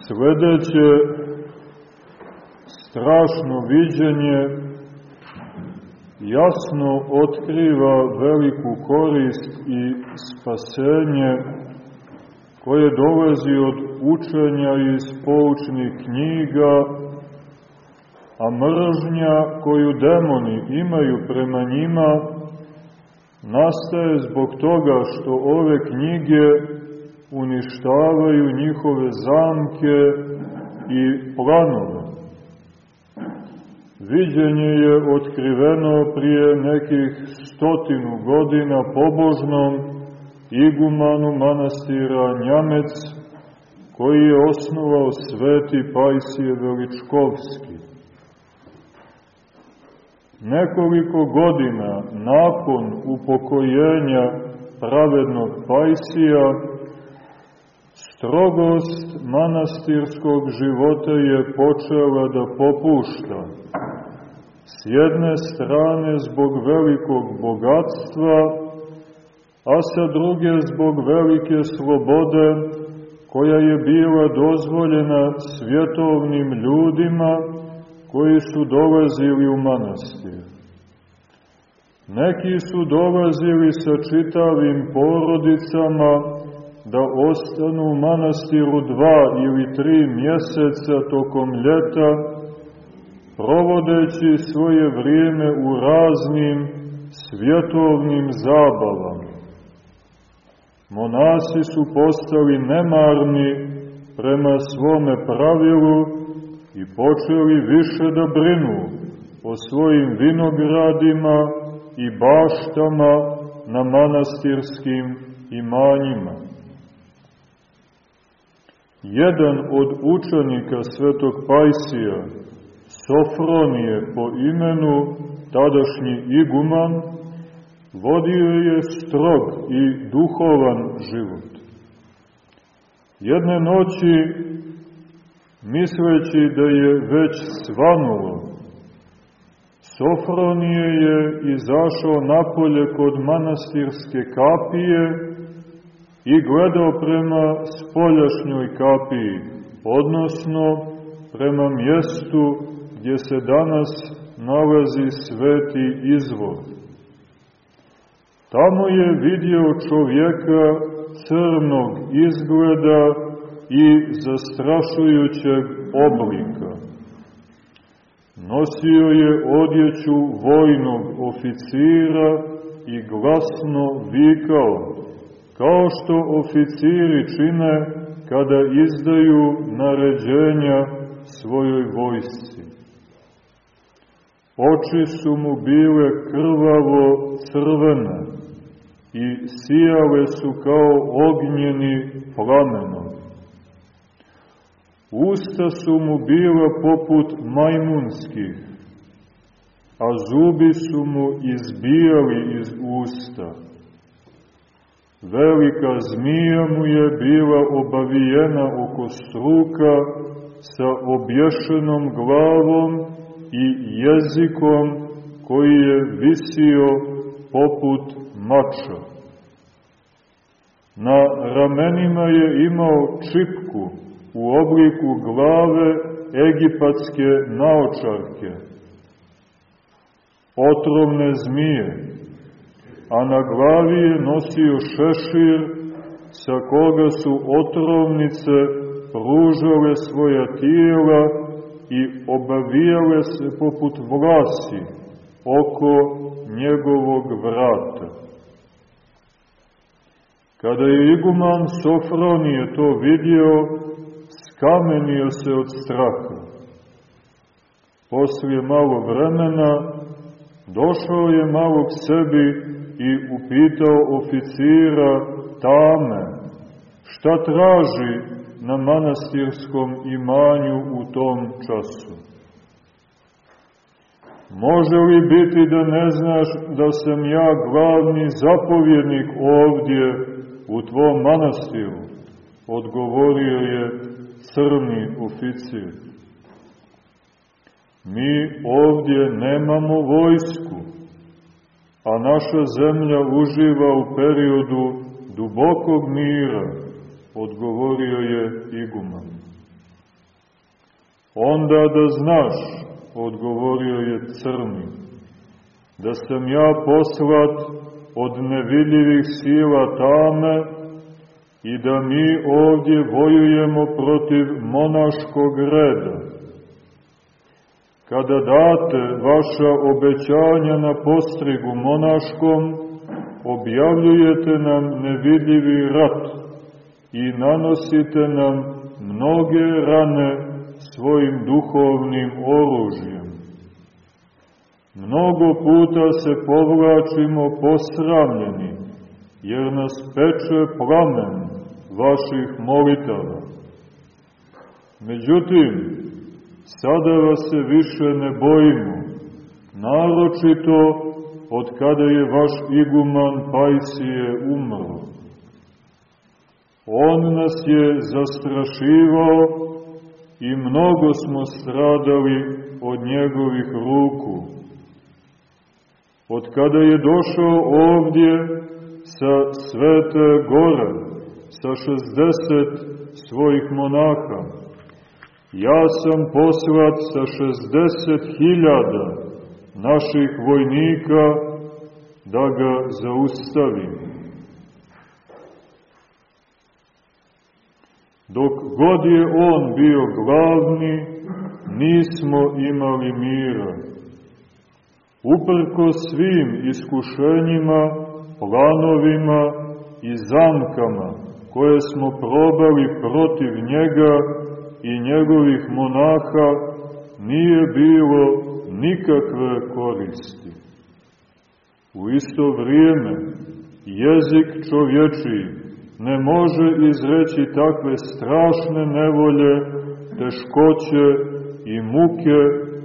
Sledeće strašno viđenje jasno otkriva veliku korist i spasenje koje dolazi od učenja iz poučnih knjiga, a mržnja koju demoni imaju prema njima nastaje zbog toga što ove knjige uništavaju njihove zamke i planove. Viđenje je otkriveno prije nekih stotinu godina pobožnom igumanu manastira Njamec, koji je osnovao sveti Pajsije Veličkovski. Nekoliko godina nakon upokojenja pravednog Pajsija, strogost manastirskog života je počela da popušta. S jedne strane zbog velikog bogatstva, a sa druge zbog velike slobode koja je bila dozvoljena svjetovnim ljudima koji su dolazili u manastir. Neki su dolazili sa čitavim porodicama da ostanu u manastiru dva ili tri mjeseca tokom ljeta, provodeći svoje vrijeme u raznim svjetovnim zabavama. Monasi su postali nemarni prema svome pravilu i počeli više da brinu o svojim vinogradima i baštama na manastirskim imanjima. Jedan od učenika svetog Pajsija, Sofronije po imenu, tadašnji iguman, vodio je strog i duhovan život. Jedne noći, misleći da je već svanulo, Sofronije je izašao napolje kod manastirske kapije i gledao prema spoljašnjoj kapiji, odnosno prema mjestu gdje se danas nalazi sveti izvor. Tamo je vidio čovjeka crnog izgleda i zastrašujućeg oblika. Nosio je odjeću vojnog oficira i glasno vikao, kao što oficiri čine kada izdaju naređenja svojoj vojsci. Oči su mu bile krvavo crvene i sijale su kao ognjeni plamenom. Usta su mu bila poput majmunskih, a zubi su mu izbijali iz usta. Velika zmija mu je bila obavijena oko struka sa obješenom glavom i jezikom koji je visio poput mača. Na ramenima je imao čipku u obliku glave egipatske naočarke, otrovne zmije, a na glavi je nosio šešir sa koga su otrovnice pružale svoja tijela i obavijale se poput vlasi oko njegovog vrata. Kada je iguman Sofronije to vidio, skamenio se od straha. Poslije malo vremena došao je malo k sebi i upitao oficira Tame šta traži na manastirskom imanju u tom času. Može li biti da ne znaš da sam ja glavni zapovjednik ovdje u tvom manastiru? Odgovorio je crni oficir. Mi ovdje nemamo vojsku, a naša zemlja uživa u periodu dubokog mira, odgovorio je iguman. Onda da znaš, odgovorio je crni, da sam ja poslat od nevidljivih sila tame i da mi ovdje vojujemo protiv monaškog reda. Kada date vaša obećanja na postrigu monaškom, objavljujete nam nevidljivi rat i nanosite nam mnoge rane svojim duhovnim oružjem. Mnogo puta se povlačimo posramljeni, jer nas peče plamen vaših molitava. Međutim, sada vas se više ne bojimo, naročito od kada je vaš iguman Pajsije umro. On nas je zastrašivao i mnogo smo stradali od njegovih ruku. Od kada je došao ovdje sa Svete Gore, sa 60 svojih monaha, ja sam poslat sa 60.000 naših vojnika da ga zaustavim. Dok god je on bio glavni, nismo imali mira. Uprko svim iskušenjima, planovima i zamkama koje smo probali protiv njega i njegovih monaha, nije bilo nikakve koristi. U isto vrijeme, jezik čovječiji ne može izreći takve strašne nevolje, teškoće i muke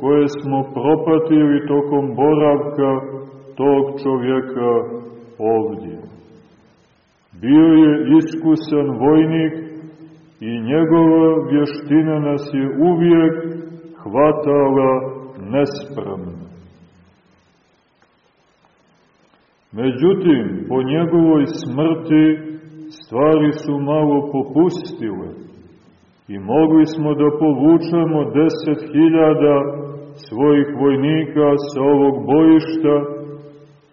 koje smo propatili tokom boravka tog čovjeka ovdje. Bio je iskusan vojnik i njegova vještina nas je uvijek hvatala nespravno. Međutim, po njegovoj smrti stvari su malo popustile i mogli smo da povučemo deset hiljada svojih vojnika sa ovog bojišta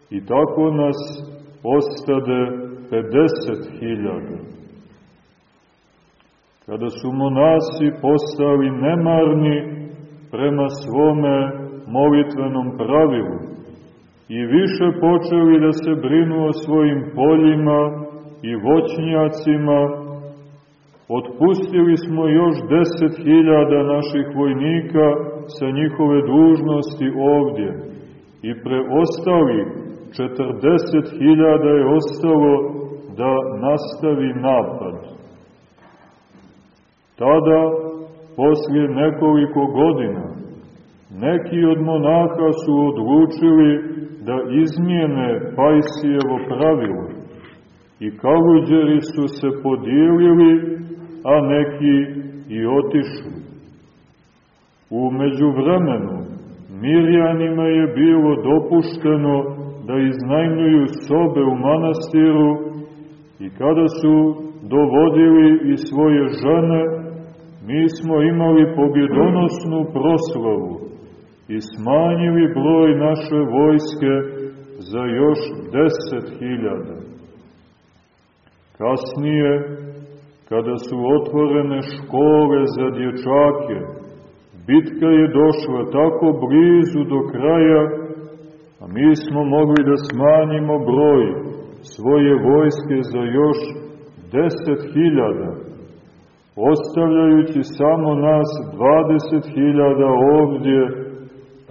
i tako nas ostade 50 hiljada. Kada su monasi postali nemarni prema svome molitvenom pravilu i više počeli da se brinu o svojim poljima, i voćnjacima, otpustili smo još deset hiljada naših vojnika sa njihove dužnosti ovdje i preostali četrdeset hiljada je ostalo da nastavi napad. Tada, poslije nekoliko godina, neki od monaha su odlučili da izmijene Pajsijevo pravilo i kaluđeri su se podijelili, a neki i otišli. U međuvremenu Mirjanima je bilo dopušteno da iznajmljuju sobe u manastiru i kada su dovodili i svoje žene, mi smo imali pobjedonosnu proslavu i smanjili broj naše vojske za još deset hiljada. Kasnije, kada su otvorene škole za dječake, bitka je došla tako blizu do kraja, a mi smo mogli da smanjimo broj svoje vojske za još deset hiljada, ostavljajući samo nas dvadeset hiljada ovdje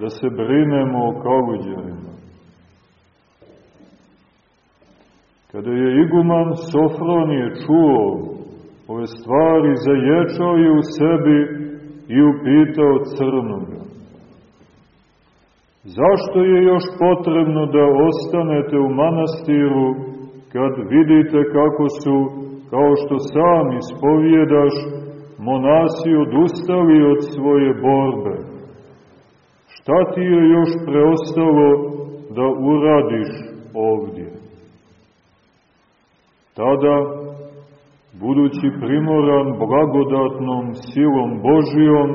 da se brinemo o kaluđerima. Kada je iguman Sofronije čuo ove stvari, zaječao je u sebi i upitao crnoga. Zašto je još potrebno da ostanete u manastiru kad vidite kako su, kao što sam ispovjedaš, monasi odustali od svoje borbe? Šta ti je još preostalo da uradiš ovdje? Tada, budući primoran blagodatnom silom Božijom,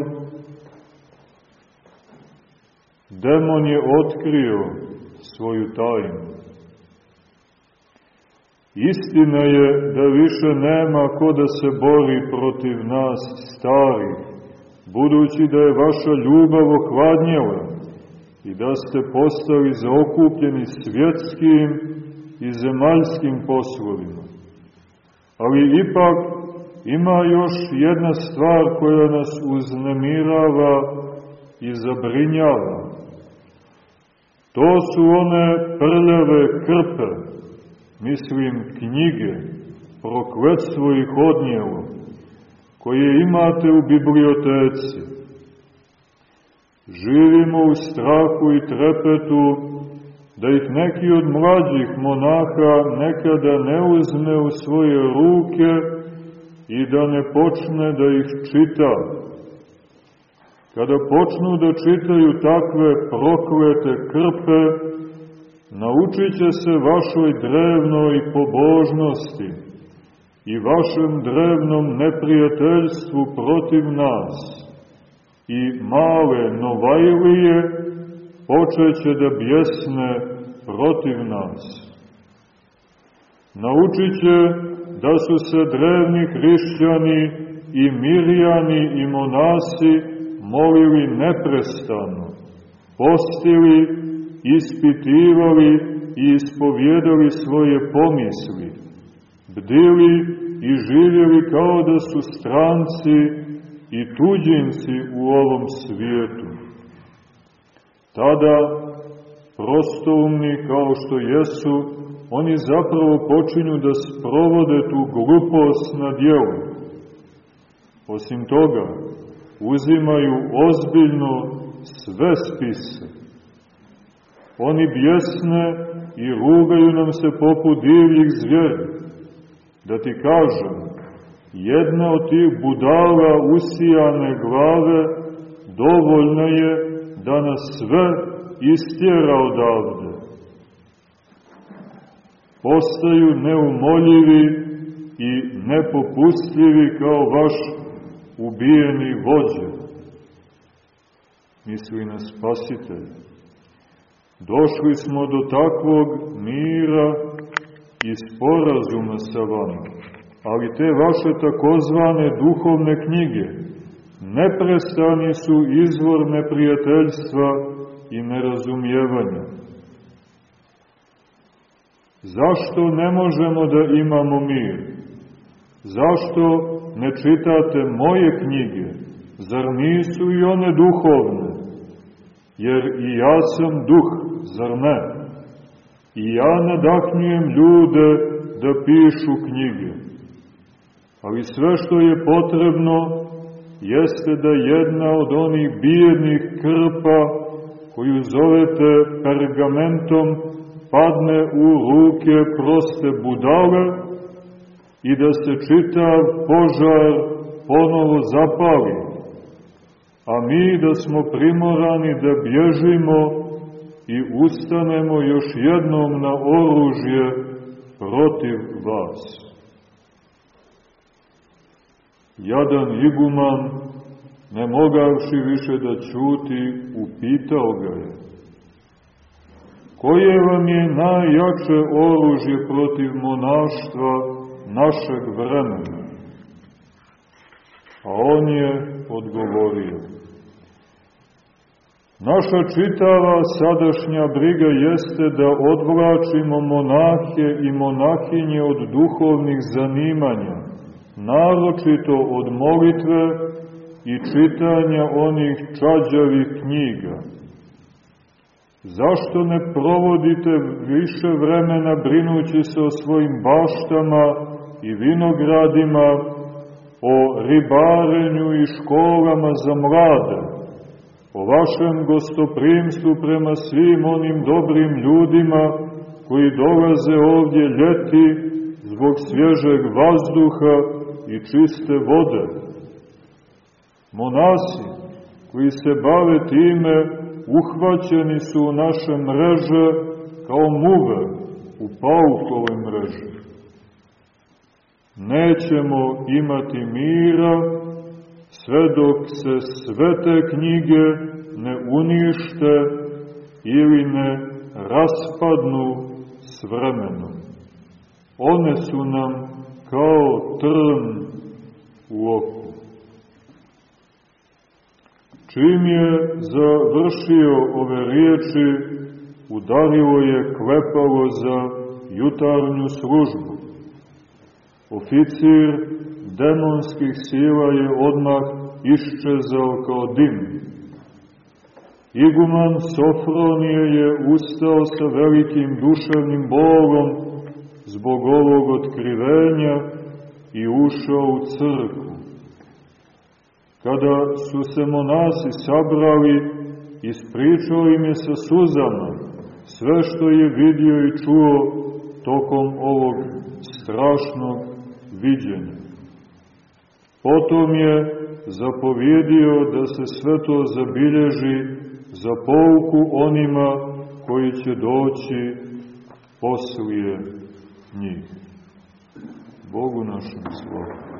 demon je otkrio svoju tajnu. Istina je da više nema ko da se bori protiv nas starih, budući da je vaša ljubav ohladnjela i da ste postali zaokupljeni svjetskim i zemaljskim poslovima. Ali ipak ima još jedna stvar koja nas uznemirava i zabrinjava. To su one prljave krpe, mislim knjige, prokletstvo ih odnijelo, koje imate u biblioteci. Živimo u strahu i trepetu da ih neki od mlađih monaha nekada ne uzme u svoje ruke i da ne počne da ih čita. Kada počnu da čitaju takve proklete krpe, naučit će se vašoj drevnoj pobožnosti i vašem drevnom neprijateljstvu protiv nas i male Novajlije počeće da bjesne protiv nas. Naučit će da su se drevni hrišćani i mirjani i monasi molili neprestano, postili, ispitivali i ispovjedali svoje pomisli, bdili i živjeli kao da su stranci i tuđinci u ovom svijetu. Tada, prostoumni kao što jesu, oni zapravo počinju da sprovode tu glupost na djelu. Osim toga, uzimaju ozbiljno sve spise. Oni bjesne i rugaju nam se poput divljih zvijeri. Da ti kažem, jedna od tih budala usijane glave dovoljna je da nas sve istjera odavde. Postaju neumoljivi i nepopustljivi kao vaš ubijeni vođe. Misli na spasitelja. Došli smo do takvog mira i sporazuma sa vama, ali te vaše takozvane duhovne knjige neprestani su izvor neprijateljstva i nerazumijevanja. Zašto ne možemo da imamo mir? Zašto ne čitate moje knjige? Zar nisu i one duhovne? Jer i ja sam duh, zar ne? I ja nadahnjujem ljude da pišu knjige. Ali sve što je potrebno jeste da jedna od onih bijednih krpa koju zovete pergamentom padne u ruke proste budale i da se čitav požar ponovo zapali, a mi da smo primorani da bježimo i ustanemo još jednom na oružje protiv vas. Jadan iguman, ne mogavši više da čuti, upitao ga je. Koje vam je najjače oružje protiv monaštva našeg vremena? A on je odgovorio. Naša čitava sadašnja briga jeste da odvlačimo monahe i monahinje od duhovnih zanimanja, naročito od molitve i čitanja onih čađavih knjiga. Zašto ne provodite više vremena brinući se o svojim baštama i vinogradima, o ribarenju i školama za mlade, o vašem gostoprimstvu prema svim onim dobrim ljudima koji dolaze ovdje ljeti zbog svježeg vazduha i čiste vode. Monasi koji se bave time uhvaćeni su u naše mreže kao muve u paukove mreže. Nećemo imati mira sve dok se sve te knjige ne unište ili ne raspadnu s vremenom. One su nam kao trn u oku. Čim je završio ove riječi, udarilo je klepalo za jutarnju službu. Oficir demonskih sila je odmah iščezao kao dim. Iguman Sofronije je ustao sa velikim duševnim bolom zbog ovog otkrivenja i ušao u crkvu. Kada su se monasi sabrali, ispričao im je sa suzama sve što je vidio i čuo tokom ovog strašnog viđenja. Potom je zapovjedio da se sve to zabilježi za pouku onima koji će doći poslije njih. Bogu našem slavu.